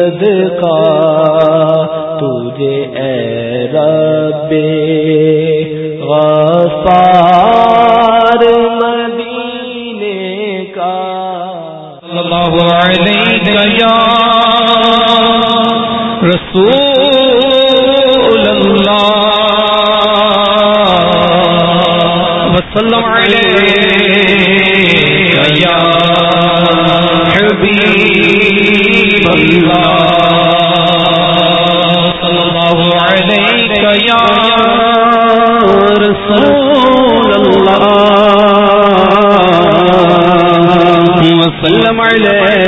صدقہ، تجھے اے رب غفار مدینے کا۔ صلی اللہ علیہ یا رسول اللہ، وسلم علیہ یا حبیب اللہ۔ یا رسول اللہ وسلم علیہ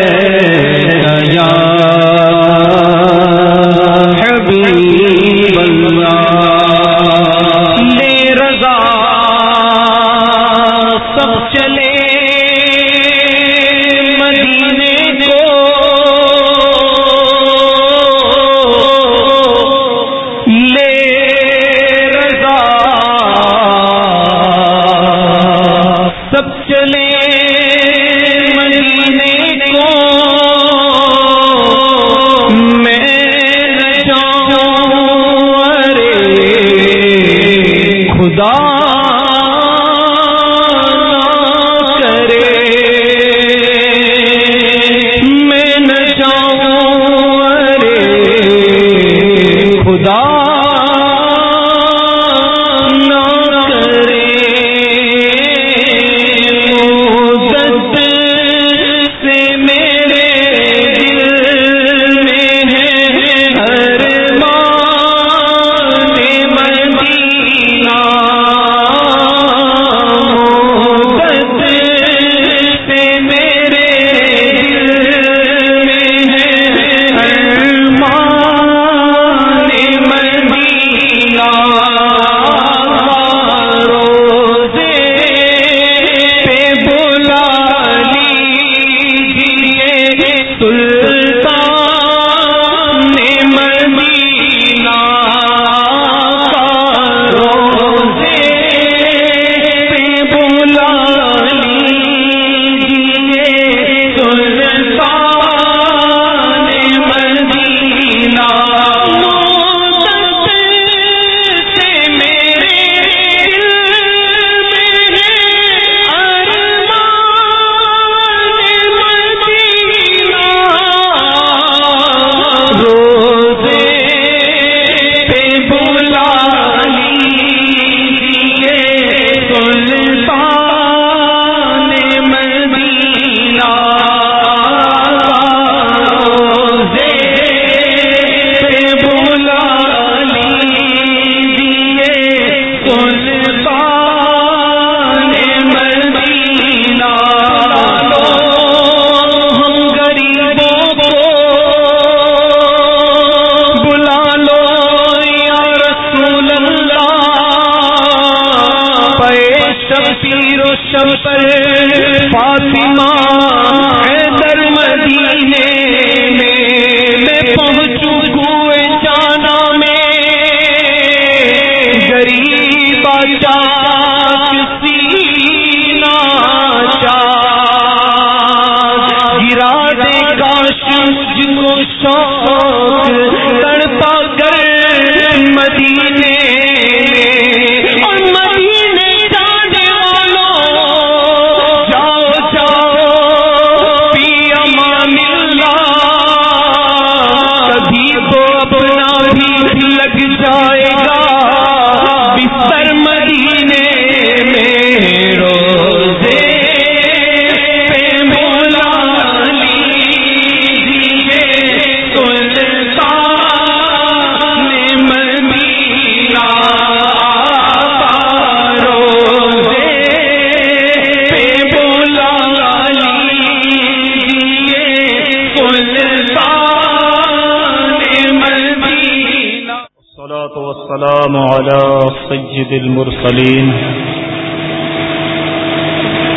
السلام على سيد المرسلين.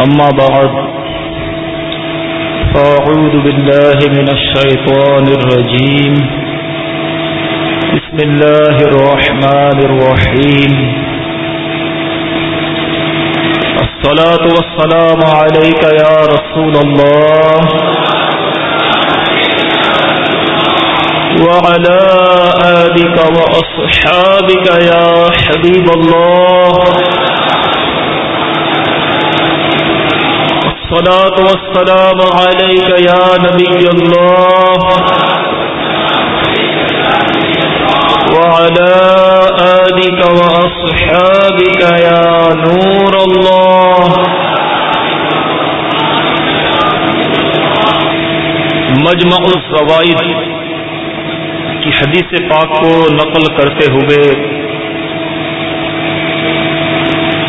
أما بعد، فأعوذ بالله من الشيطان الرجيم. بسم الله الرحمن الرحيم. الصلاة والسلام عليك يا رسول الله. وعلى آلك وأصحابك يا حبيب الله. الصلاة والسلام عليك يا نبي الله. وعلى آلك وأصحابك يا نور الله. مجمع الزوائد کی حدیث پاک کو نقل کرتے ہوئے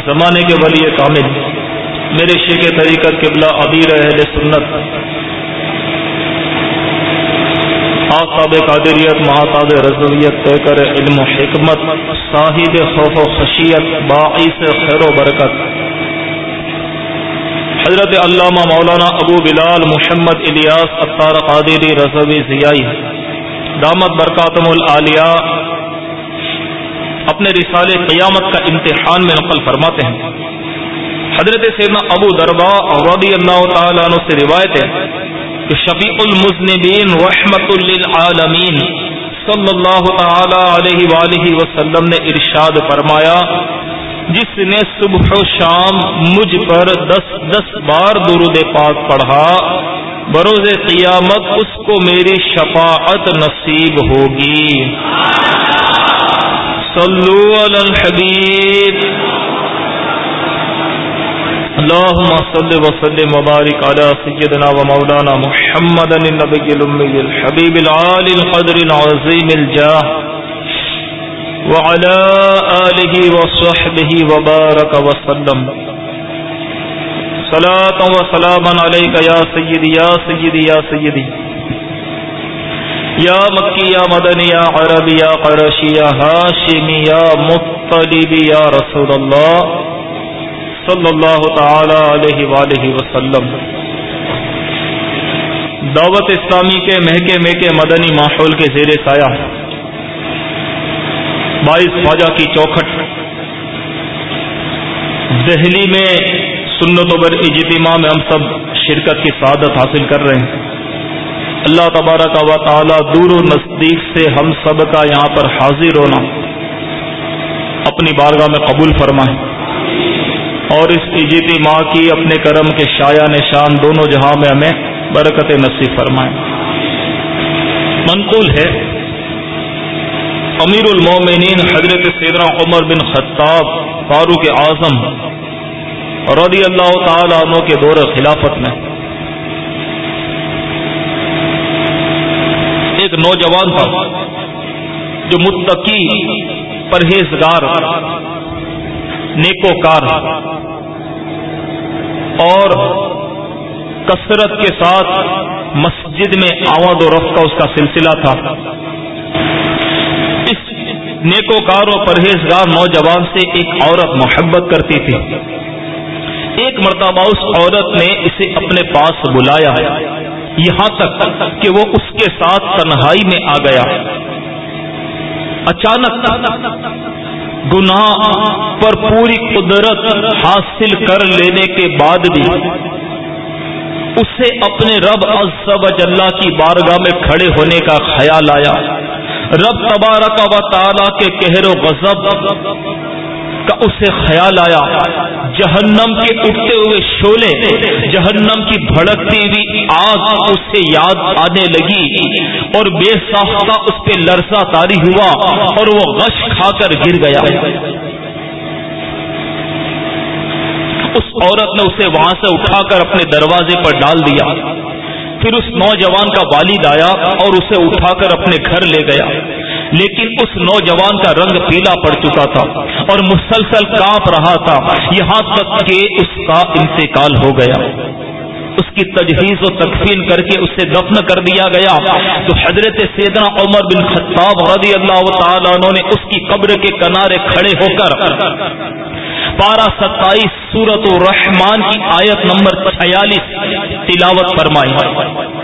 زمانے کے ولی کامل، میرے شیخ طریقت قبلہ ابیر اہل سنت، آفتاب قادریت محتاب رضویت طے کر علم و حکمت، صاحب خوف و خشیت، باعث خیر و برکت۔ حضرت علامہ مولانا ابو بلال محمد الیاس اطار قادری رضوی ضیائی دامت برکاتم العالیہ اپنے رسال قیامت کا امتحان میں نقل فرماتے ہیں۔ حضرت سیدنا ابو دربا رضی اللہ تعالیٰ عنہ سے روایت ہے کہ شفیع المزنبین رحمت للعالمین صلی اللہ تعالی علیہ وآلہ وسلم نے ارشاد فرمایا، جس نے صبح و شام مجھ پر دس دس بار درود پاک پڑھا بروز قیامت اس کو میری شفاعت نصیب ہوگی۔ صلو علی الحبیب۔ اللهم صل وسلم وبارك على سيدنا ومولانا محمد النبي الأمي الحبيب العالي القدر العظيم الجاه۔ وعلى آله وصحبه وبارك وسلم صلاة وسلاما عليك يا سيدي يا سيدي يا سيدي. يا مكي، يا مدني، يا عربي، يا قرشي، يا هاشمي، يا مطلبي يا رسول الله. صلی اللہ تعالی علیہ وآلہ وسلم. دعوت اسلامی کے مہکے مہکے مدنی ماحول کے زیر سایہ. بائیس خواجہ کی چوکھٹ. دہلی میں سنت و بر اجتماع میں ہم سب شرکت کی سعادت حاصل کر رہے ہیں۔ اللہ تبارک و تعالی دور و نزدیک سے ہم سب کا یہاں پر حاضر ہونا اپنی بارگاہ میں قبول فرمائیں اور اس اجتماع کی اپنے کرم کے شاع نشان دونوں جہاں میں ہمیں برکت نصیب فرمائیں منقول ہے۔ امیر المومنین حضرت سیدنا عمر بن خطاب، فاروق اعظم رضی اللہ تعالی عنہ کے دور خلافت میں ایک نوجوان تھا جو متقی پرہیزگار، نیکوکار اور کثرت کے ساتھ مسجد میں آمد و رفت کا اس کا سلسلہ تھا۔ اس نیکوکار و پرہیزگار نوجوان سے ایک عورت محبت کرتی تھی۔ ایک مرتبہ اس عورت نے اسے اپنے پاس بلایا یہاں تک کہ وہ اس کے ساتھ تنہائی میں آ گیا۔ اچانک گناہ پر پوری قدرت حاصل کر لینے کے بعد بھی اسے اپنے رب عز و کی بارگاہ میں کھڑے ہونے کا خیال آیا۔ رب تبارک و تعالی کے کہر و غضب کا اسے خیال آیا۔ جہنم کے اٹھتے ہوئے شولے، جہنم کی بھڑکتی ہوئی آگ اسے یاد آنے لگی اور بے ساختہ اس پہ لرزہ تاری ہوا اور وہ غش کھا کر گر گیا۔ اس عورت نے اسے وہاں سے اٹھا کر اپنے دروازے پر ڈال دیا۔ پھر اس نوجوان کا والد آیا اور اسے اٹھا کر اپنے گھر لے گیا۔ لیکن اس نوجوان کا رنگ پیلا پڑ چکا تھا اور مسلسل کاپ رہا تھا۔ یہاں تک کہ اس کا انتقال ہو گیا۔ اس کی تجہیز و تکفین کر کے اسے دفن کر دیا گیا۔ تو حضرت سیدنا عمر بن خطاب رضی اللہ تعالیٰ عنہ نے اس کی قبر کے کنارے کھڑے ہو کر پارہ ستائیس سورت الرحمان کی آیت نمبر چھیالیس تلاوت فرمائی۔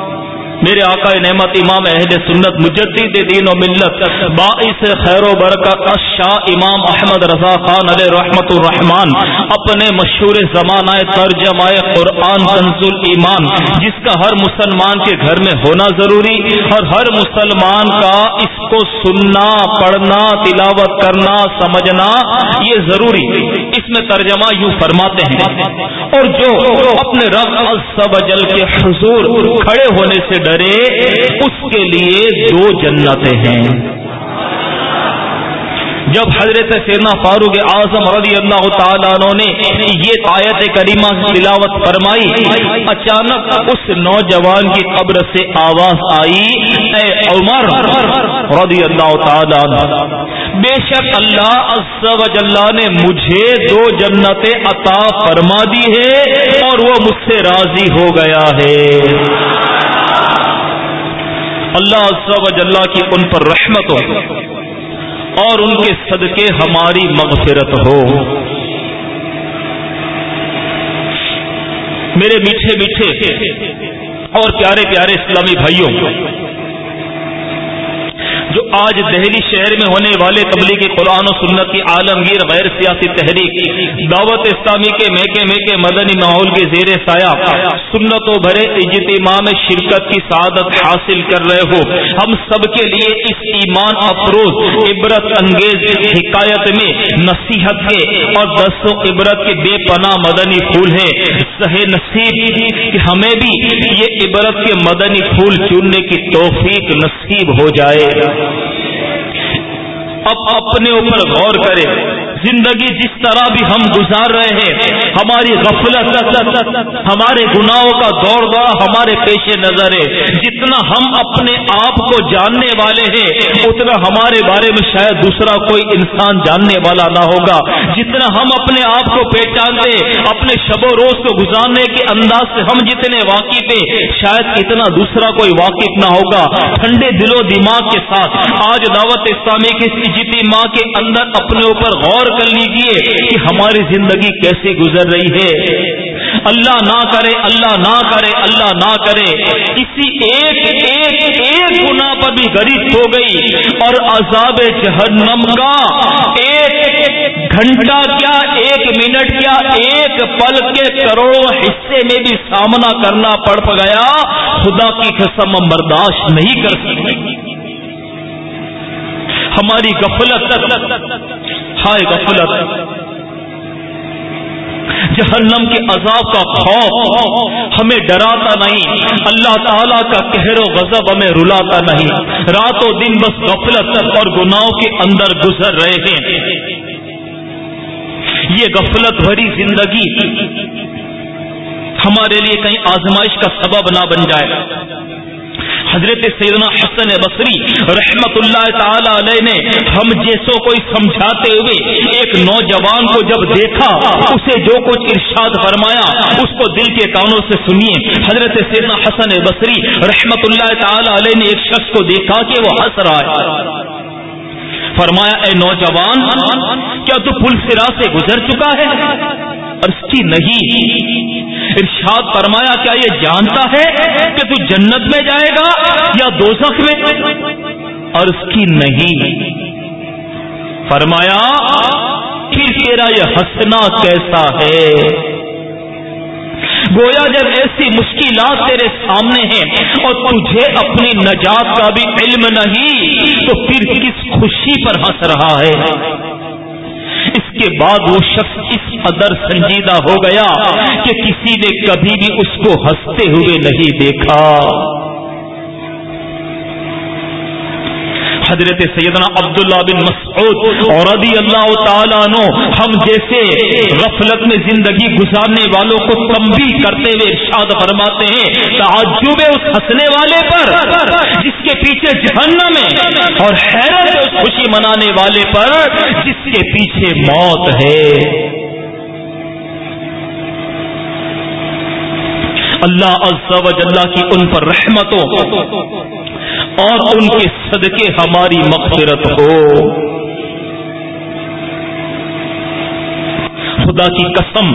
میرے آقا نعمت امام اہل سنت مجدد دین و ملت، باعث خیر و برکت شاہ امام احمد رضا خان علیہ رحمت الرحمان اپنے مشہور زمانہ ترجمہ قرآن تنزل ایمان جس کا ہر مسلمان کے گھر میں ہونا ضروری اور ہر مسلمان کا اس کو سننا، پڑھنا، تلاوت کرنا، سمجھنا یہ ضروری۔ اس میں ترجمہ یوں فرماتے ہیں، اور جو اپنے رب جل کے حضور کھڑے ہونے سے ڈر ڈرے اس کے لیے دو جنتیں ہیں۔ جب حضرت سینا فاروق اعظم رضی اللہ تعالیٰ نے یہ آیت کریمہ تلاوت فرمائی، اچانک اس نوجوان کی قبر سے آواز آئی، اے عمر رضی اللہ تعالیٰ بے شک اللہ عز نے مجھے دو جنتیں عطا فرما دی ہے اور وہ مجھ سے راضی ہو گیا ہے۔ اللہ عز و کی ان پر رحمت ہو اور ان کے صدقے ہماری مغفرت ہو۔ میرے میٹھے میٹھے اور پیارے پیارے اسلامی بھائیوں جو آج دہلی شہر میں ہونے والے تبلیغ قرآن و سنت کی عالمگیر غیر سیاسی تحریک، دعوت اسلامی کے میکے میکے مدنی ماحول کے زیر سایہ، سنت و بھرے اجتماع میں شرکت کی سعادت حاصل کر رہے ہو۔ ہم سب کے لیے اس ایمان افروز عبرت انگیز حکایت میں نصیحت کے اور دس و عبرت کے بے پناہ مدنی پھول ہیں۔ سہ نصیب کہ ہمیں بھی یہ عبرت کے مدنی پھول چننے کی توفیق نصیب ہو جائے۔ اب اپنے اوپر غور کرے زندگی جس طرح بھی ہم گزار رہے ہیں، ہماری غفلت، ہمارے گناہوں کا دور دور ہمارے پیش نظر ہے۔ جتنا ہم اپنے آپ کو جاننے والے ہیں، اتنا ہمارے بارے میں شاید دوسرا کوئی انسان جاننے والا نہ ہوگا۔ جتنا ہم اپنے آپ کو پہچانتے اپنے شب و روز کو گزارنے کے انداز سے ہم جتنے واقف ہیں، شاید اتنا دوسرا کوئی واقف نہ ہوگا۔ ٹھنڈے دل و دماغ کے ساتھ، آج دعوت اسلامی کے جتنی ماں کے اندر اپنے اوپر غور کر لیجیے کہ ہماری زندگی کیسے گزر رہی ہے۔ اللہ نہ کرے، اللہ نہ کرے، اللہ نہ کرے۔ کسی ایک ایک ایک گنا پر بھی غریب ہو گئی۔ اور عذاب جہنم کا ایک گھنٹہ کیا، ایک منٹ کیا، ایک پل کے کروڑوں حصے میں بھی سامنا کرنا پڑ گیا۔ خدا کی قسم برداشت نہیں کر سکتی ہماری غفلت ہائے غفلت جہنم کے عذاب کا خوف ہمیں ڈراتا نہیں، اللہ تعالیٰ کا کہر و غضب ہمیں رلاتا نہیں۔ رات و دن بس غفلت اور گناہوں کے اندر گزر رہے ہیں۔ یہ غفلت بھری زندگی ہمارے لیے کہیں آزمائش کا سبب نہ بن جائے۔ حضرت سیدنا حسن بصری رحمت اللہ تعالی علیہ نے ہم جیسوں کو سمجھاتے ہوئے ایک نوجوان کو جب دیکھا، اسے جو کچھ ارشاد فرمایا، اس کو دل کے کانوں سے سنیے۔ حضرت سیدنا حسن بصری رحمت اللہ تعالی علیہ نے ایک شخص کو دیکھا کہ وہ ہنس رہا ہے۔ فرمایا، اے نوجوان، کیا تو پل سرا سے گزر چکا ہے؟ اور کی نہیں۔ ارشاد فرمایا، کیا یہ جانتا ہے کہ تو جنت میں جائے گا یا دوزخ میں؟ اور اس کی نہیں۔ فرمایا پھر تیرا یہ ہنسنا کیسا ہے؟ گویا جب ایسی مشکلات تیرے سامنے ہیں اور تجھے اپنی نجات کا بھی علم نہیں، تو پھر کس خوشی پر ہنس رہا ہے؟ اس کے بعد وہ شخص اس قدر سنجیدہ ہو گیا کہ کسی نے کبھی بھی اس کو ہنستے ہوئے نہیں دیکھا۔ حضرت سیدنا عبداللہ بن مسعود اور رضی اللہ تعالیٰ عنہ ہم جیسے غفلت میں زندگی گزارنے والوں کو تمبی کرتے ہوئے ارشاد فرماتے ہیں، تعجب اس ہنسنے والے پر، جس کے پیچھے جہنم ہے، اور حیرت اس خوشی منانے والے پر، جس کے پیچھے موت ہے۔ اللہ عز و جلہ کی ان پر رحمتوں اور ان کے صدقے ہماری مغفرت ہو۔ خدا کی قسم۔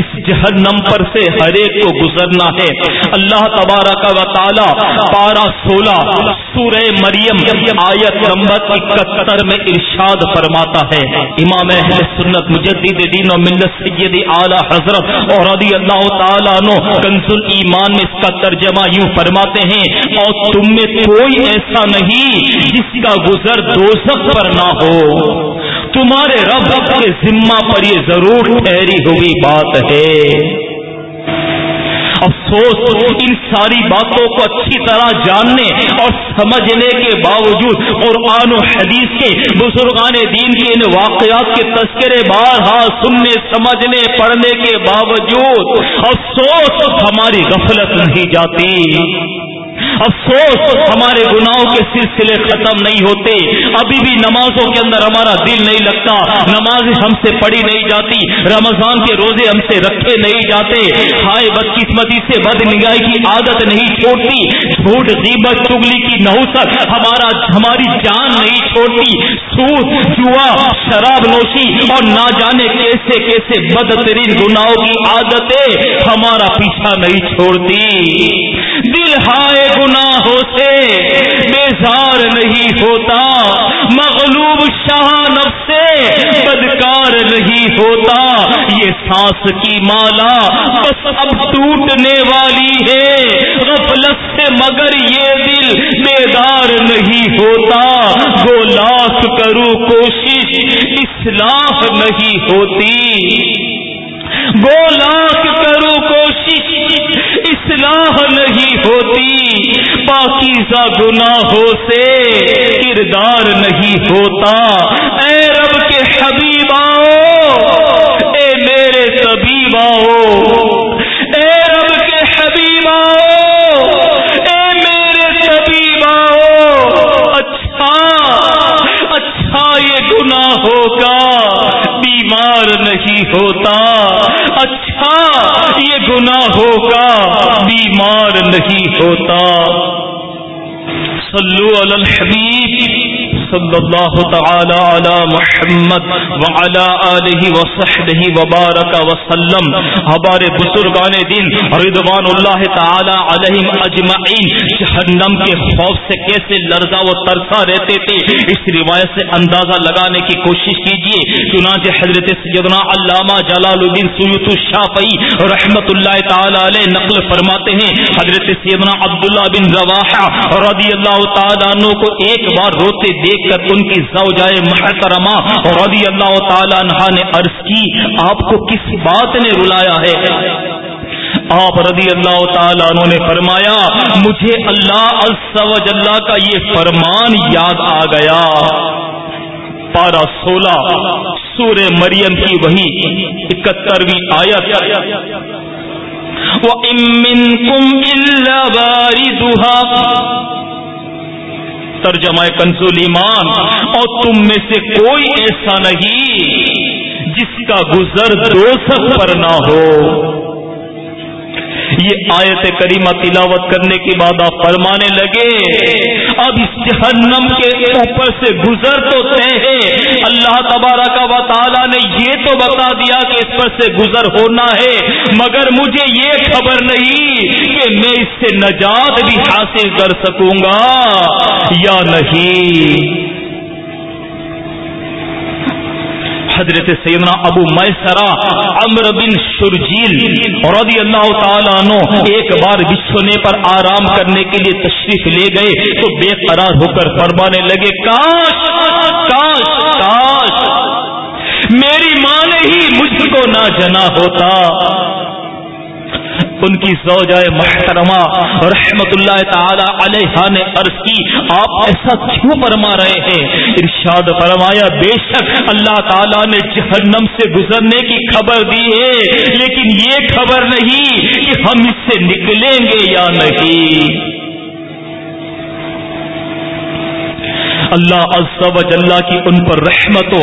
اس جہنم پر سے ہر ایک کو گزرنا ہے۔ اللہ تبارہ کا وطالعہ پارہ سولہ سورہ مریم آیت نمبر اکہتر میں ارشاد فرماتا ہے۔ امام اہل سنت، مجدد دین و ملت سید اعلی حضرت اور رضی اللہ تعالیٰ نو کنز ایمان میں اس کا ترجمہ یوں فرماتے ہیں، اور تم میں کوئی ایسا نہیں جس کا گزر دوزخ پر نہ ہو۔ تمہارے رب کے ذمہ پر یہ ضرور ٹھہری ہوئی بات ہے۔ افسوس ان ساری باتوں کو اچھی طرح جاننے اور سمجھنے کے باوجود قرآن و حدیث کے بزرگان دین کے ان واقعات کے تذکرے بارہا سننے، سمجھنے، پڑھنے کے باوجود افسوس ہماری غفلت نہیں جاتی۔ افسوس، ہمارے گناہوں کے سلسلے ختم نہیں ہوتے۔ ابھی بھی نمازوں کے اندر ہمارا دل نہیں لگتا۔ نماز ہم سے پڑھی نہیں جاتی۔ رمضان کے روزے ہم سے رکھے نہیں جاتے۔ ہائے بدقسمتی سے بد نگاہی کی عادت نہیں چھوڑتی۔ جھوٹ دیبت چگلی کی نحوست ہمارا ہماری جان نہیں چھوڑتی۔ سود، جوا، شراب نوشی اور نہ جانے کیسے کیسے بدترین گناہوں کی عادتیں ہمارا پیچھا نہیں چھوڑتی۔ دل ہائے گناہوں سے بیزار نہیں ہوتا، مغلوب شاہ سے بدکار نہیں ہوتا، یہ سانس کی مالا بس اب ٹوٹنے والی ہے، غفلت سے مگر یہ دل بیدار نہیں ہوتا گو لاکھ کروں کوشش اصلاح نہیں ہوتی۔ گو لاکھ کروں کوشش اصلاح نہیں ہوتی، پاکیزہ گناہوں سے کردار نہیں ہوتا۔ اے رب کے حبیب آؤ، اے میرے طبیب آؤ۔ گناہوں کا بیمار نہیں ہوتا۔ صلو علی الحبیب۔ صلی اللہ تعالی علی محمد وعلی آلہ وصحبہ وبارک وسلم. ہمارے بزرگان دین رضوان اللہ تعالی علیہم اجمعین، جہنم کے خوف سے کیسے لرزا و ترسا رہتے تھے، اس روایت سے اندازہ لگانے کی کوشش کیجیے۔ چنانچہ حضرت سیدنا علامہ جلال الدین سیوت الشافعی رحمت اللہ تعالی علیہ نقل فرماتے ہیں۔ حضرت سیدنا عبداللہ بن رواحہ رضی اللہ اللہ تعالیٰ عنہ کو ایک بار روتے دیکھ کر ان کی زوجائے محترمہ رضی اللہ تعالیٰ عنہ نے عرض کی، آپ کو کس بات نے رلایا ہے؟ آپ رضی اللہ تعالیٰ عنہ نے فرمایا، مجھے اللہ اللہ کا یہ فرمان یاد آ گیا۔ پارہ سولہ سور مریم کی وہی اکہترویں آیت۔ وَإِن إِلَّا بَارِدُهَا ترجمہ کنزول ایمان، اور تم میں سے کوئی ایسا نہیں جس کا گزر دو پر نہ ہو۔ یہ آیت کریمہ تلاوت کرنے کے بعد آپ فرمانے لگے، اب اس جہنم کے اوپر سے گزر تو طے ہے اللہ تبارہ کا تعالیٰ نے یہ تو بتا دیا کہ اس پر سے گزر ہونا ہے، مگر مجھے یہ خبر نہیں کہ میں اس سے نجات بھی حاصل کر سکوں گا یا نہیں۔ حضرت سیدنا ابو میسرا امر بن شرجیل رضی اللہ تعالیٰ عنہ ایک بار بچھونے پر آرام کرنے کے لیے تشریف لے گئے تو بے قرار ہو کر فرمانے لگے، کاش کاش کاش، میری ماں نے ہی مجھ کو نہ جنا ہوتا۔ ان کی زوجائے محترمہ رحمت اللہ تعالی علیہ نے عرض کی، آپ ایسا کیوں فرما رہے ہیں؟ ارشاد فرمایا، بے شک اللہ تعالیٰ نے جہنم سے گزرنے کی خبر دی ہے، لیکن یہ خبر نہیں کہ ہم اس سے نکلیں گے یا نہیں۔ اللہ عز و کی ان پر رحمت ہو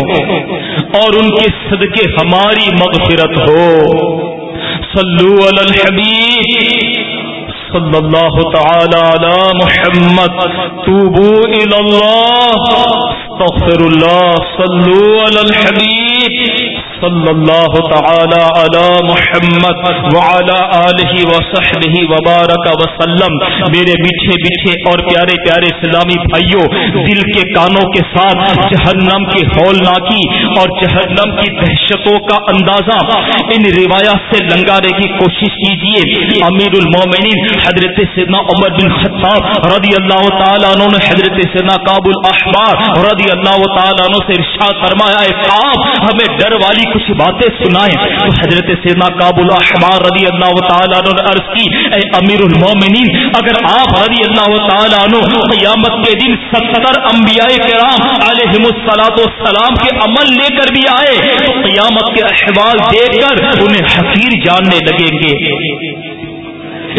اور ان کے صدقے ہماری مغفرت ہو۔ صلو علی الحبیب صلی اللہ تعالی علی محمد. توبو الی اللہ استغفر اللہ صلو علی الحبیب صلی اللہ تعالی علی محمد وعلی آلہ وصحبہ وبارک وسلم. میرے میٹھے میٹھے اور پیارے پیارے اسلامی بھائیوں دل کے کانوں کے ساتھ جہنم کی ہولناکی اور جہنم کی دہشتوں کا اندازہ ان روایات سے لنگارے کی کوشش کیجیے امیر المومنین حضرت سیدنا عمر بن خطاب رضی اللہ تعالیٰ عنہ نے حضرت سیدنا کابل احبار رضی اللہ تعالیٰ عنہ سے ارشاد فرمایا ہے ہمیں ڈر والی کچھ باتیں سنائیں تو حضرت سینا کابل احمار رضی اللہ تعالیٰ عنہ عرض کی، اے امیر المومنین، اگر آپ رضی اللہ تعالیٰ عنہ قیامت کے دن ستر انبیاء کرام علیہ السلاط والسلام کے عمل لے کر بھی آئے، تو قیامت کے احوال دیکھ کر انہیں حقیر جاننے لگیں گے۔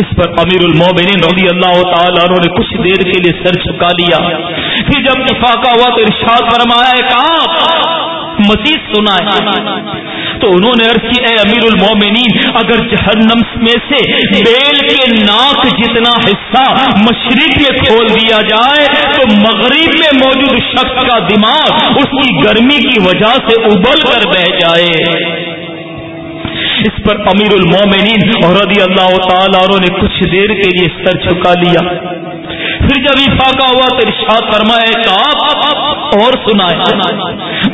اس پر امیر المومنین رضی اللہ تعالیٰ عنہ نے کچھ دیر کے لیے سر چکا لیا۔ پھر جب افاقہ ہوا تو ارشاد فرمایا ہے کہاں مزید سنا ہے۔ تو انہوں نے عرض کی، اے امیر المومنین اگر جہنم میں سے بیل کے ناک جتنا حصہ مشرق میں کھول دیا جائے، تو مغرب میں موجود شخص کا دماغ اس کی گرمی کی وجہ سے ابل کر بہ جائے۔ اس پر امیر المومنین اور رضی اللہ تعالیٰ نے کچھ دیر کے لیے سر چھکا لیا۔ پھر جب افاقہ ہوا تو ارشاد فرمائے کہا اور سنائے۔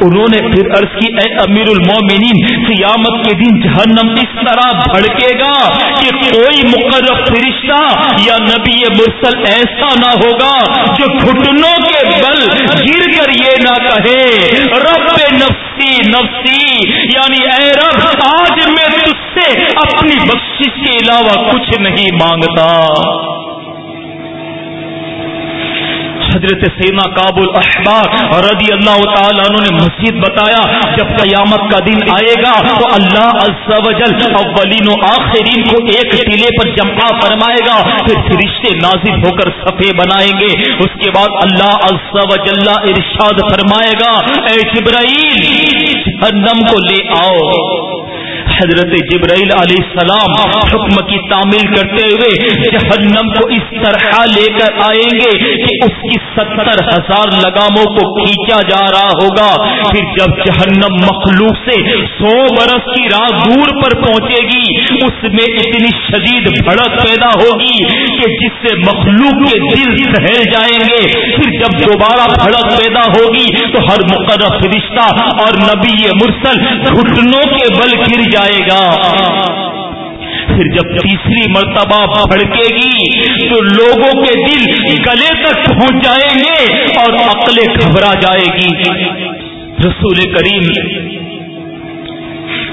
انہوں نے پھر عرض کی، اے امیر المومنین قیامت کے دن جہنم اس طرح بھڑکے گا کہ کوئی مقرر فرشتہ یا نبی مرسل ایسا نہ ہوگا جو گھٹنوں کے بل گر کر یہ نہ کہے، رب نفسی نفسی یعنی اے رب، آج میں تجھ سے اپنی بخش کے علاوہ کچھ نہیں مانگتا. حضرت سینا کابل احبار رضی اللہ تعالیٰ عنہ نے مسجد بتایا، جب قیامت کا دن آئے گا تو اللہ عز و جل اولین و آخرین کو ایک ٹیلے پر جمع فرمائے گا، پھر فرشتے نازل ہو کر صفے بنائیں گے۔ اس کے بعد اللہ عز و جل ارشاد فرمائے گا، اے جبرائیل، جہنم کو لے آؤ۔ حضرت جبرائیل علیہ السلام حکم کی تعمیل کرتے ہوئے جہنم کو اس طرح لے کر آئیں گے کہ اس کی ستر ہزار لگاموں کو کھینچا جا رہا ہوگا۔ پھر جب جہنم مخلوق سے سو برس کی راہ دور پر پہنچے گی، اس میں اتنی شدید بھڑک پیدا ہوگی کہ جس سے مخلوق کے دل سہل جائیں گے۔ پھر جب دوبارہ بھڑک پیدا ہوگی تو ہر مقرر فرشتہ اور نبی مرسل گھٹنوں کے بل گر جائے جائے گا۔ پھر جب تیسری مرتبہ بھڑکے گی تو لوگوں کے دل گلے تک پہنچ جائیں گے اور عقلیں گھبرا جائے گی۔ رسول کریم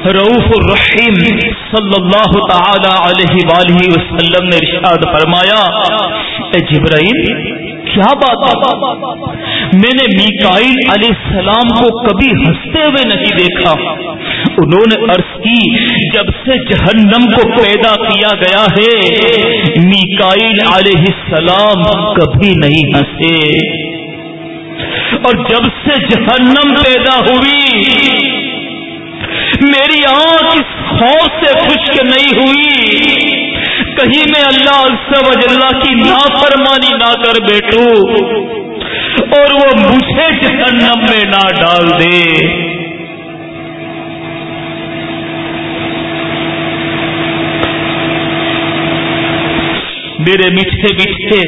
روف الرحیم صلی اللہ تعالی علیہ وآلہ وسلم نے ارشاد فرمایا، اے جبرائیل، کیا بات میں نے میکائل علیہ السلام کو کبھی ہنستے ہوئے نہیں دیکھا۔ انہوں نے عرض کی، جب سے جہنم کو پیدا کیا گیا ہے میکائل علیہ السلام کبھی نہیں ہنسے۔ اور جب سے جہنم پیدا ہوئی، میری آنکھ اس خوف سے خشک نہیں ہوئی۔ کہیں میں اللہ اللہ کی نافرمانی نہ کر بیٹھوں اور وہ مجھے جہنم میں نہ ڈال دے۔ میرے میٹھے میٹھے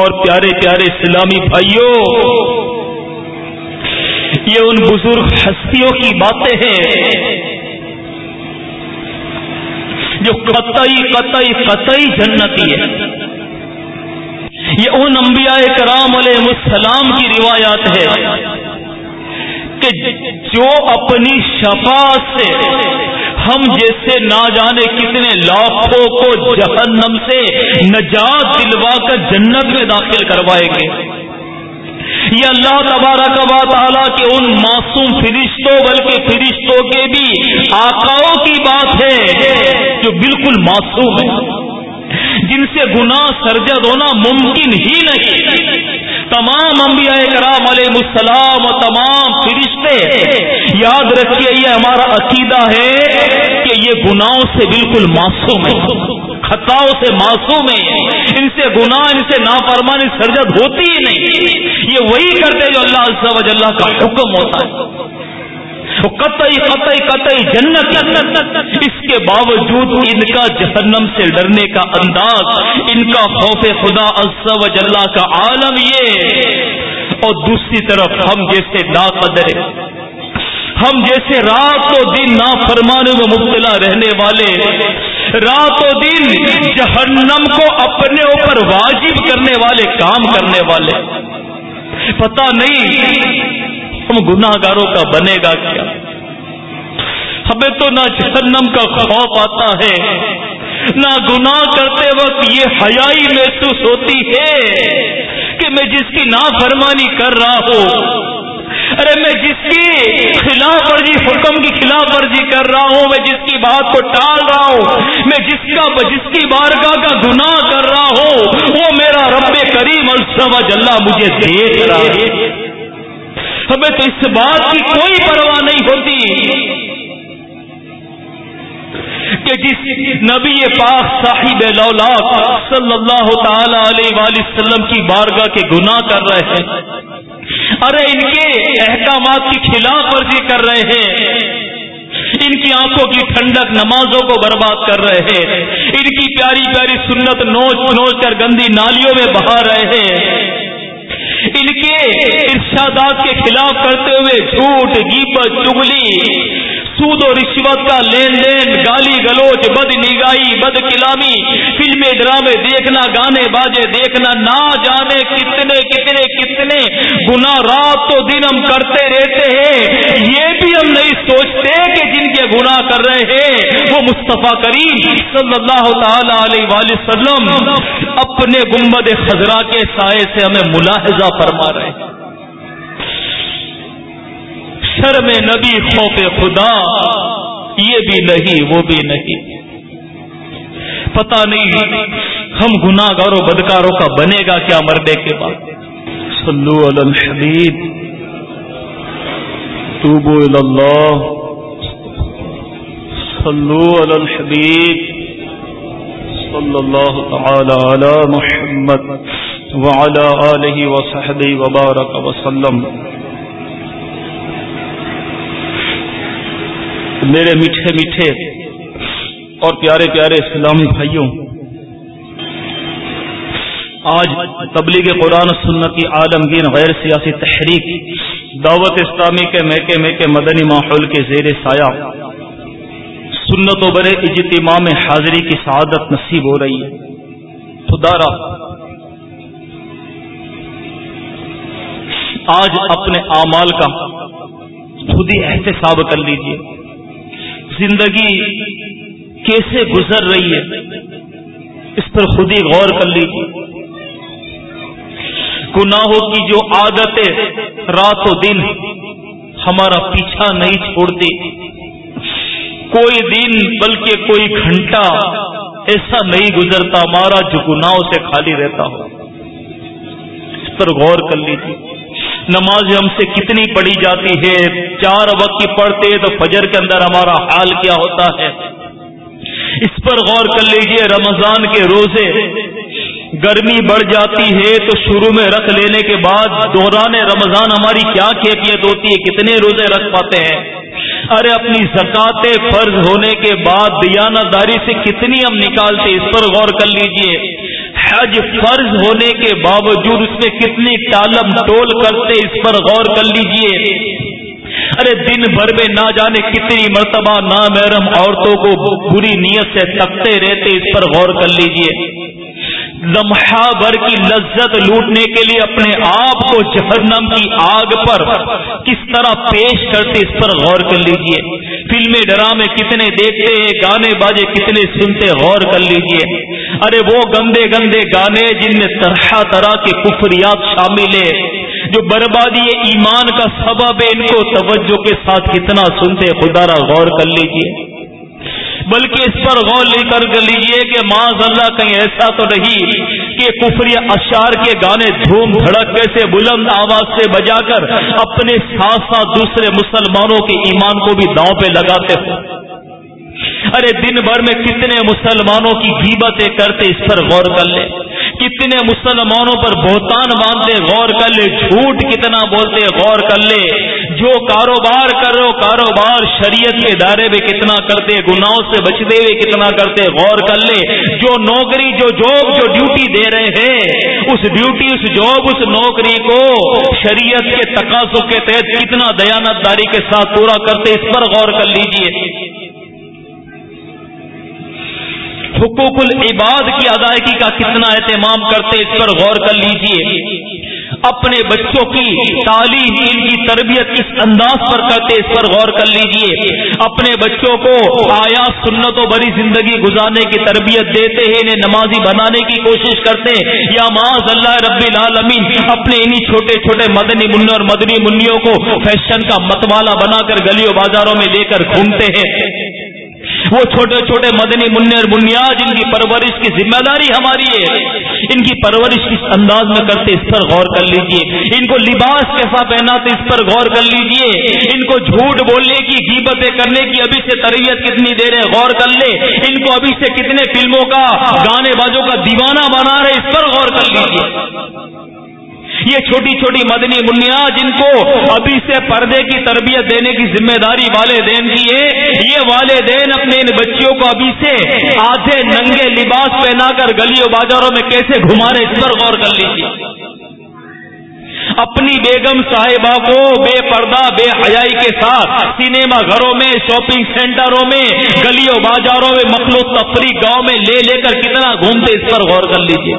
اور پیارے پیارے اسلامی بھائیوں، یہ ان بزرگ ہستیوں کی باتیں ہیں جو قطعی قطعی قطعی جنتی ہے یہ ان انبیاء کرام علیہ السلام کی روایات ہے کہ جو اپنی شفا سے ہم جیسے نہ جانے کتنے لاکھوں کو جہنم سے نجات دلوا کر جنت میں داخل کروائیں گے۔ یہ اللہ تبارک و تعالیٰ کے ان معصوم فرشتوں بلکہ فرشتوں کے بھی آقاؤں کی بات ہے جو بالکل معصوم ہے جن سے گناہ سرجد ہونا ممکن ہی نہیں۔ تمام انبیاء کرام علیہ السلام و تمام فرشتے، یاد رکھیے یہ ہمارا عقیدہ ہے کہ یہ گناہوں سے بالکل معصوم ہے خطاؤں سے معصوم ہے ان سے گناہ، ان سے نافرمانی سرجد ہوتی ہی نہیں۔ یہ وہی کرتے جو اللہ عز و اللہ کا حکم ہوتا ہے۔ قطعی قطعی قطعی جنت اس کے باوجود ان کا جہنم سے ڈرنے کا انداز، ان کا خوف خدا و جلہ کا عالم یہ۔ اور دوسری طرف ہم جیسے نا قدر ہم جیسے رات و دن نا فرمانے میں مبتلا رہنے والے، رات و دن جہنم کو اپنے اوپر واجب کرنے والے، کام کرنے والے۔ پتہ نہیں ہم گناہ گاروں کا بنے گا کیا؟ ہمیں تو نہ جہنم کا خوف آتا ہے، نہ گناہ کرتے وقت یہ حیائی محسوس ہوتی ہے کہ میں جس کی نافرمانی کر رہا ہوں، ارے میں جس کی خلاف ورزی، حکم کی خلاف ورزی کر رہا ہوں، میں جس کی بات کو ٹال رہا ہوں، میں جس کا، جس کی بارگاہ کا گناہ کر رہا ہوں، وہ میرا رب کریم السوج اللہ مجھے دیکھ رہا ہے۔ ہمیں تو اس بات کی کوئی پرواہ نہیں ہوتی کہ جس نبی پاک صاحب لولاک صلی اللہ تعالی علیہ وآلہ وسلم کی بارگاہ کے گناہ کر رہے ہیں۔ ارے ان کے احکامات کی خلاف ورزی کر رہے ہیں۔ ان کی آنکھوں کی ٹھنڈک نمازوں کو برباد کر رہے ہیں۔ ان کی پیاری پیاری سنت نوچ نوچ کر گندی نالیوں میں بہا رہے ہیں۔ ان کے ارشادات کے خلاف کرتے ہوئے جھوٹ گیبت چگلی سود و رشوت کا لین دین، گالی گلوچ، بد نگاہی، بد کلامی، فلمیں، ڈرامے دیکھنا، گانے باجے دیکھنا، نہ جانے کتنے کتنے کتنے۔ گنا رات تو دن ہم کرتے رہتے ہیں۔ یہ بھی ہم نہیں سوچتے کہ جن کے گنا کر رہے ہیں، وہ مصطفیٰ کریم صلی اللہ تعالی علیہ وآلہ وسلم اپنے گنبد خزرا کے سائے سے ہمیں ملاحظہ فرما رہے ہیں۔ شرم نبی خوف خدا، یہ بھی نہیں، وہ بھی نہیں۔ پتا نہیں ہم گناہ گاروں بدکاروں کا بنے گا کیا مرنے کے بعد۔ صلو علی الحبیب۔ توبو اللہ۔ صلو علی الحبیب۔ صلی اللہ تعالی علی محمد وعلى آلہ وصحبہ وبارک وسلم۔ میرے میٹھے میٹھے اور پیارے پیارے اسلامی بھائیوں، آج تبلیغ قرآن سنت کی عالمگین غیر سیاسی تحریک، دعوت اسلامی کے میکے میکے مدنی ماحول کے زیر سایہ، سنت و برے اجتماع میں حاضری کی سعادت نصیب ہو رہی ہے۔ خدارا آج اپنے اعمال کا خود ہی احتساب کر لیجیے۔ زندگی کیسے گزر رہی ہے؟ اس پر خود ہی غور کر لیجیے گناہوں کی جو عادتیں رات و دن ہمارا پیچھا نہیں چھوڑتی کوئی دن بلکہ کوئی گھنٹہ ایسا نہیں گزرتا ہمارا جو گناہوں سے خالی رہتا ہو۔ اس پر غور کر لیجیے نماز ہم سے کتنی پڑھی جاتی ہے؟ چار وقت کی پڑھتے تو فجر کے اندر ہمارا حال کیا ہوتا ہے؟ اس پر غور کر لیجیے، رمضان کے روزے گرمی بڑھ جاتی ہے تو شروع میں رکھ لینے کے بعد دوران رمضان ہماری کیا کیفیت ہوتی ہے؟ کتنے روزے رکھ پاتے ہیں؟ ارے، اپنی زکات فرض ہونے کے بعد دیانت داری سے کتنی ہم نکالتے اس پر غور کر لیجیے۔ حج فرض ہونے کے باوجود اس میں کتنی ٹالم ٹول کرتے اس پر غور کر لیجیے۔ ارے دن بھر میں نہ جانے کتنی مرتبہ نہ محرم عورتوں کو بری نیت سے تکتے رہتے اس پر غور کر لیجیے۔ لمحہ بھر کی لذت لوٹنے کے لیے اپنے آپ کو جہنم کی آگ پر کس طرح پیش کرتے اس پر غور کر لیجیے۔ فلمیں، ڈرامے کتنے دیکھتے ہیں، گانے باجے کتنے سنتے غور کر لیجیے۔ ارے وہ گندے گندے گانے جن میں طرح طرح کے کفریات شامل ہے جو بربادی ایمان کا سبب ہے، ان کو توجہ کے ساتھ کتنا سنتے خدا را غور کر لیجیے۔ بلکہ اس پر غور لے کر لیجیے کہ معاذ اللہ کہیں ایسا تو نہیں کہ کفری اشار کے گانے دھوم دھڑکے سے بلند آواز سے بجا کر اپنے ساتھ ساتھ دوسرے مسلمانوں کے ایمان کو بھی داؤں پہ لگاتے ہو۔ ارے دن بھر میں کتنے مسلمانوں کی غیبتیں کرتے اس پر غور کر لیں کتنے مسلمانوں پر بہتان باندھتے غور کر لے، جھوٹ کتنا بولتے، غور کر لے۔ جو کاروبار کر رہے کاروبار شریعت کے دائرے میں کتنا کرتے، گناہوں سے بچتے ہوئے کتنا کرتے، غور کر لے۔ جو نوکری، جو جاب، جو ڈیوٹی دے رہے ہیں، اس ڈیوٹی، اس جاب، اس نوکری کو شریعت کے تقاضوں کے تحت کتنا دیانت داری کے ساتھ پورا کرتے، اس پر غور کر لیجیے۔ حقوق العباد کی ادائیگی کا کتنا اہتمام کرتے اس پر غور کر لیجیے۔ اپنے بچوں کی تعلیم ان کی تربیت کس انداز پر کرتے اس پر غور کر لیجیے۔ اپنے بچوں کو آیا سنت و بری زندگی گزارنے کی تربیت دیتے ہیں، انہیں نمازی بنانے کی کوشش کرتے ہیں۔ یا معاذ اللہ رب العالمین، اپنے انہی چھوٹے چھوٹے مدنی منوں اور مدنی منوں کو فیشن کا متوالا بنا کر گلیوں بازاروں میں لے کر گھومتے ہیں۔ وہ چھوٹے چھوٹے مدنی منع اور بنیاد، ان کی پرورش کی ذمہ داری ہماری ہے۔ ان کی پرورش کس انداز میں کرتے، اس پر غور کر لیجیے۔ ان کو لباس کیسا پہناتے، اس پر غور کر لیجیے۔ ان کو جھوٹ بولنے کی قیمتیں کرنے کی ابھی سے تربیت کتنی دیر ہے، غور کر لے۔ ان کو ابھی سے کتنے فلموں کا، گانے بازوں کا دیوانہ بنا رہے، اس پر غور کر لیجیے۔ یہ چھوٹی چھوٹی مدنی منیا جن کو ابھی سے پردے کی تربیت دینے کی ذمہ داری والدین کی ہے، یہ والدین اپنے ان بچیوں کو ابھی سے آدھے ننگے لباس پہنا کر گلیوں بازاروں میں کیسے گھما رہے اس پر غور کر لیجیے اپنی بیگم صاحبہ کو بے پردہ، بے حیائی کے ساتھ سنیما گھروں میں، شاپنگ سینٹروں میں، گلیوں بازاروں میں، مخلوط تفریح گاؤں میں لے لے کر کتنا گھومتے، اس پر غور کر لیجیے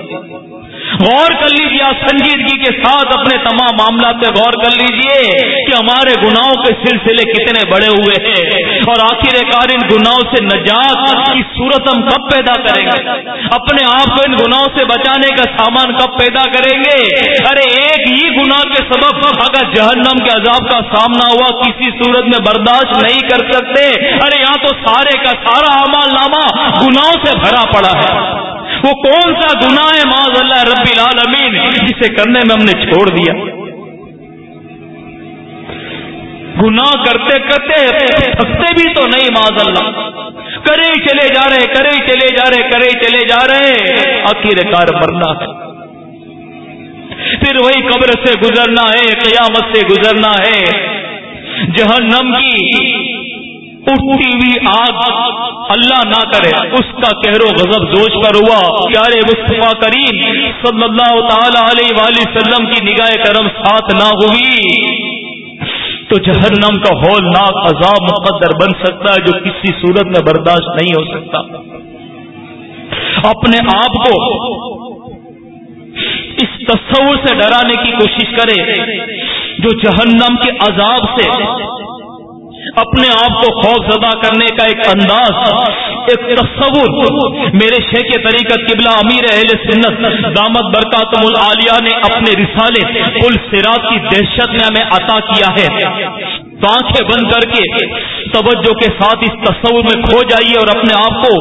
غور کر لیجیے آپ سنجیدگی کے ساتھ اپنے تمام معاملات پہ غور کر لیجیے کہ ہمارے گناہوں کے سلسلے کتنے بڑے ہوئے ہیں اور آخر کار ان گناہوں سے نجات کی صورت ہم کب پیدا کریں گے؟ اپنے آپ کو ان گناہوں سے بچانے کا سامان کب پیدا کریں گے؟ ارے، ایک ہی گناہ کے سبب اگر جہنم کے عذاب کا سامنا ہوا، کسی صورت میں برداشت نہیں کر سکتے۔ ارے، یہاں تو سارے کا سارا امال نامہ گناہوں سے بھرا پڑا ہے۔ وہ کون سا گناہ ہے معاذ اللہ رب العالمین؟ جسے کرنے میں ہم نے چھوڑ دیا۔ گناہ کرتے کرتے تھکتے بھی تو نہیں معاذ اللہ کرے ہی چلے جا رہے، کرے ہی چلے جا رہے، کرے ہی چلے جا رہے۔ آخر کار مرنا ہے پھر وہی قبر سے گزرنا ہے، قیامت سے گزرنا ہے۔ جہنم کی اٹھتی ہوئی آگ اللہ نہ کرے. اس کا کہر و غضب زوج پر ہوا. پیارے مصطفیٰ کریم صلی اللہ تعالی علیہ وآلہ وسلم کی نگاہ کرم ساتھ نہ ہوئی. تو جہنم کا ہولناک عذاب مقدر بن سکتا ہے جو کسی صورت میں برداشت نہیں ہو سکتا. اپنے آپ کو اس تصور سے ڈرانے کی کوشش کرے جو جہنم کے عذاب سے اپنے آپ کو خوف زدہ کرنے کا ایک انداز، ایک تصور۔ میرے شیخ طریقت قبلہ امیر اہل سنت دامت برکاتم العالیہ نے اپنے رسالے پل سراط کی دہشت میں ہمیں عطا کیا ہے۔ تو آنکھیں بند کر کے توجہ کے ساتھ اس تصور میں کھو جائیے اور اپنے آپ کو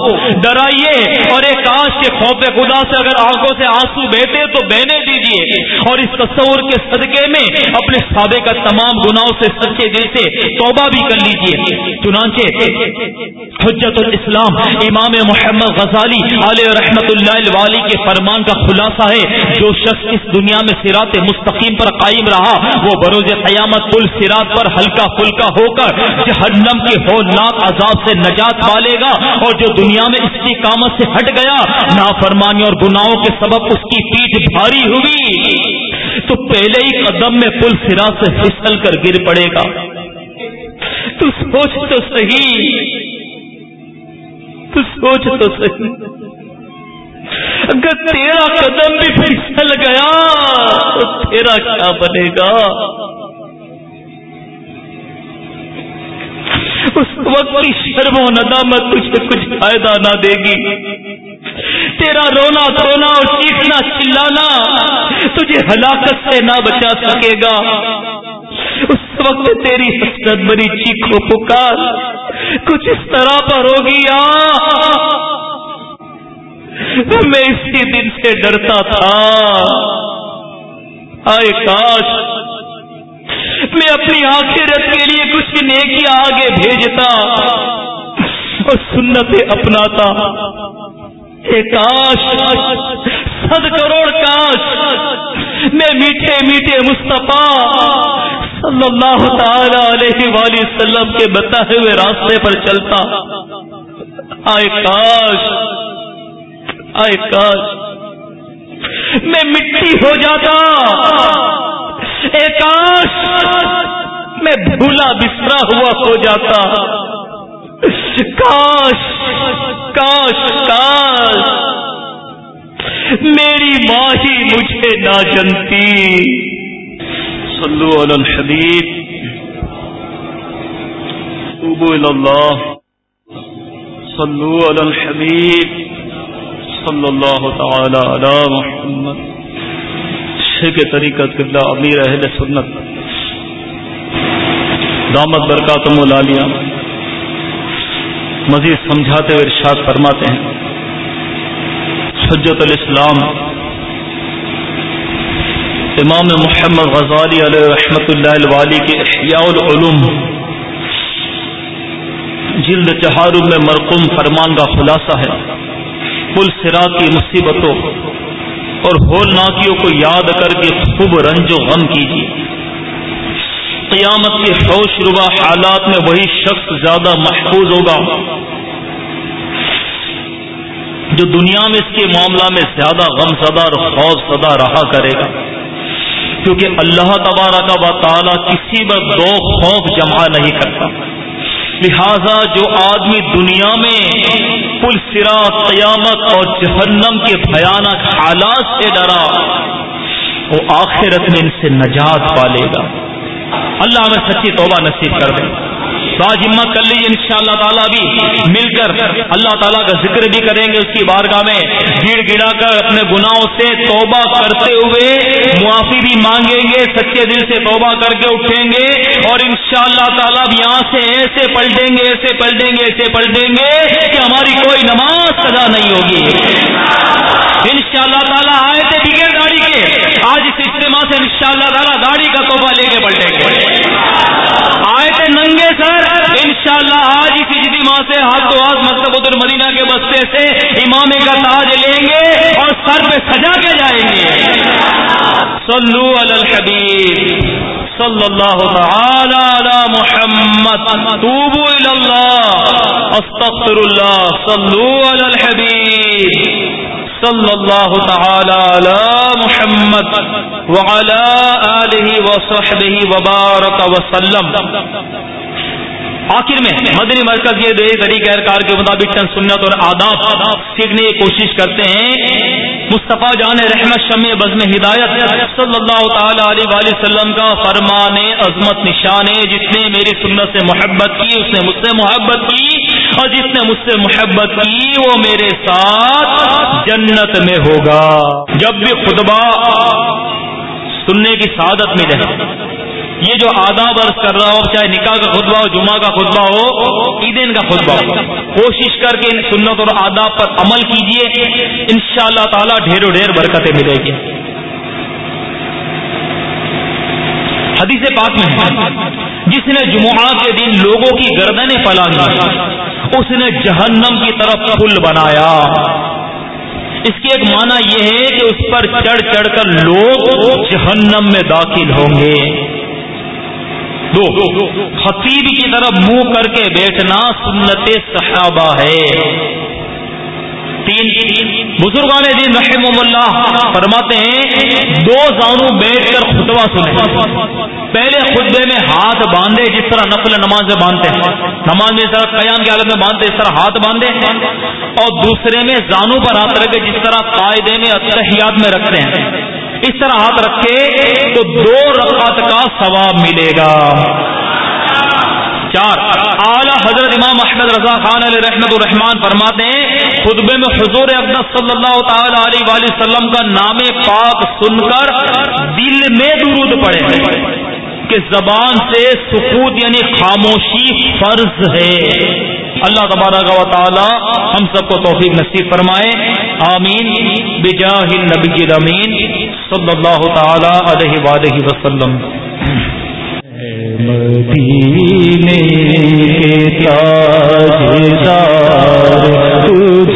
ڈرائیے اور ایک کاش کے خوف خدا سے اگر آنکھوں سے آنسو بہتے تو بہنے دیجیے اور اس تصور کے صدقے میں اپنے سابق کا تمام گناہوں سے سچے دل سے توبہ بھی کر لیجیے۔ چنانچہ حجت الاسلام امام محمد غزالی علیہ رحمت اللہ والی کے فرمان کا خلاصہ ہے، جو شخص اس دنیا میں سرات مستقیم پر قائم رہا، وہ بروز قیامت پل سرات پر ہلکا پھلکا ہو کر جہنم کے ہولناک عذاب سے نجات پالے گا اور جو دنیا میں اس کی کامت سے ہٹ گیا، نافرمانی اور گناہوں کے سبب اس کی پیٹ بھاری ہوئی تو پہلے ہی قدم میں پل سرا سے پھسل کر گر پڑے گا۔ تو سوچ تو صحیح۔ تو سوچ تو صحیح۔ اگر تیرا قدم بھی پھسل گیا، تو تیرا کیا بنے گا؟ اس وقت کی شرم و ندامت تجھے کچھ فائدہ نہ دے گی۔ تیرا رونا دھونا اور چیخنا چلانا تجھے ہلاکت سے نہ بچا سکے گا۔ اس وقت تیری حسرت بری چیخو پکار کچھ اس طرح پر ہوگی۔ میں اسی دن سے ڈرتا تھا۔ آئے کاش! میں اپنی آخرت کے لیے کچھ نیکی آگے بھیجتا اور سنت اپناتا۔ کاش صد کروڑ کاش، میں میٹھے میٹھے مصطفیٰ صلی اللہ تعالی علیہ وآلہ وسلم کے بتائے ہوئے راستے پر چلتا۔ آئے کاش آئے کاش، میں مٹی ہو جاتا۔ اے کاش میں بھولا بسرا ہوا ہو جاتا۔ کاش کاش کاش۔ میری ماں ہی مجھے نہ جنتی۔ صلو علی الحبیب۔ توبو الى اللہ۔ صلو علی الحبیب۔ صلی اللہ تعالی علی محمد۔ شیخ طریقت قبلہ امیر اہل سنت۔ دامت برکاتم العالیہ مزید سمجھاتے ہوئے ارشاد فرماتے ہیں۔ حجت الاسلام، امام محمد غزالی علیہ رحمۃ اللہ الوالی کے احیاء العلوم، جلد چہاروں میں مرقوم فرمان کا خلاصہ ہے۔ پل سراغ کی مصیبتوں اور ہول ناکیوں کو یاد کر کے خوب رنج و غم کیجیے۔ قیامت کے ہوش ربا حالات میں وہی شخص زیادہ محفوظ ہوگا۔ جو دنیا میں اس کے معاملہ میں زیادہ غم زدہ اور خوف زدہ رہا کرے گا۔ کیونکہ اللہ تبارہ کا تعالیٰ کسی پر دو خوف جمع نہیں کرتا۔ لہذا جو آدمی دنیا میں پل سرا قیامت اور جہنم کے بھیانک حالات سے ڈرا، وہ آخرت میں ان سے نجات پالے گا۔ اللہ ہمیں سچی توبہ نصیب کر دے۔ ہمت کر لیجیے ان شاء اللہ تعالیٰ بھی مل کر اللہ تعالیٰ کا ذکر بھی کریں گے اس کی بارگاہ میں۔ گڑ گڑا کر اپنے گناہوں سے توبہ کرتے ہوئے معافی بھی مانگیں گے، سچے دل سے توبہ کر کے اٹھیں گے اور ان شاء اللہ تعالیٰ یہاں سے ایسے پلٹیں گے، ایسے پلٹیں گے، ایسے پلٹیں گے کہ ہماری کوئی نماز سزا نہیں ہوگی ان شاء اللہ تعالیٰ آئے تھے بغیر گاڑی کے آج اس اجتماع سے ان شاء اللہ تعالیٰ گاڑی کا توبہ لے کے پلٹیں گے آئے تھے ننگے سر انشاءاللہ آج اسی اجتماع سے ہاتھ تو ہاتھ مکتب المدینہ کے بستے سے امام کا تاج لیں گے اور سر پہ سجا کے جائیں گے۔ صلو علی الحبیب۔ صلی اللہ تعالی علی محمد۔ توبو الی اللہ۔ استغفر اللہ صلو علی الحبیب۔ صلی اللہ تعالی علی محمد وعلى آلہ وصحبہ وبارک وسلم آخر میں مدنی مرکز یہ طریقہ کار کے مطابق چند سنت اور آداب سیکھنے کی کوشش کرتے ہیں۔ مصطفیٰ جان رحمت شمی بزم ہدایت صلی اللہ تعالی علیہ وآلہ وسلم کا فرمان عظمت نشان جس نے میری سنت سے محبت کی، اس نے مجھ سے محبت کی اور جس نے مجھ سے محبت کی، وہ میرے ساتھ جنت میں ہوگا۔ جب بھی خطبہ سننے کی سعادت ملے یہ جو آداب عرض کر رہا ہو، چاہے نکاح کا خطبہ ہو، جمعہ کا خطبہ ہو، عیدین کا خطبہ ہو، کوشش کر کے ان سنت اور آداب پر عمل کیجیے ان شاء اللہ تعالیٰ ڈھیر ڈھیر برکتیں ملے گی۔ حدیث پاک میں ہے، جس نے جمعہ کے دن لوگوں کی گردنیں پلانی اس نے جہنم کی طرف پھول بنایا۔ اس کی ایک معنی یہ ہے کہ اس پر چڑھ چڑھ کر لوگ جہنم میں داخل ہوں گے۔ دو۔ خطیب کی طرف منہ کر کے بیٹھنا سنت صحابہ ہے۔ تین۔ بزرگان دین رحم اللہ فرماتے ہیں، دو زانو بیٹھ کر خطبہ سنے پہلے خطبے میں ہاتھ باندھے، جس طرح نفل نماز میں باندھتے ہیں۔ نماز میں اس طرح قیام کی حالت میں باندھتے، اس طرح ہاتھ باندھے۔ اور دوسرے میں زانو پر ہاتھ رکھے جس طرح قاعدے میں اتحیات میں رکھتے ہیں۔ اس طرح ہاتھ رکھے تو دو رکعت کا ثواب ملے گا۔ چار، اعلی حضرت امام احمد رضا خان علیہ رحمت الرحمان فرماتے ہیں، خطبے میں حضور اقدس صلی اللہ تعالی علیہ وآلہ وسلم کا نام پاک سن کر دل میں درود پڑے کہ زبان سے سکوت یعنی خاموشی فرض ہے۔ اللہ تبارک و تعالی ہم سب کو توفیق نصیب فرمائے۔ آمین۔ بجاہ النبی الامین۔ صلی اللہ تعالی علیہ وآلہ وسلم. مدینے کے تاجدار تجھے